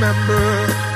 remember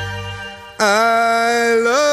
I love.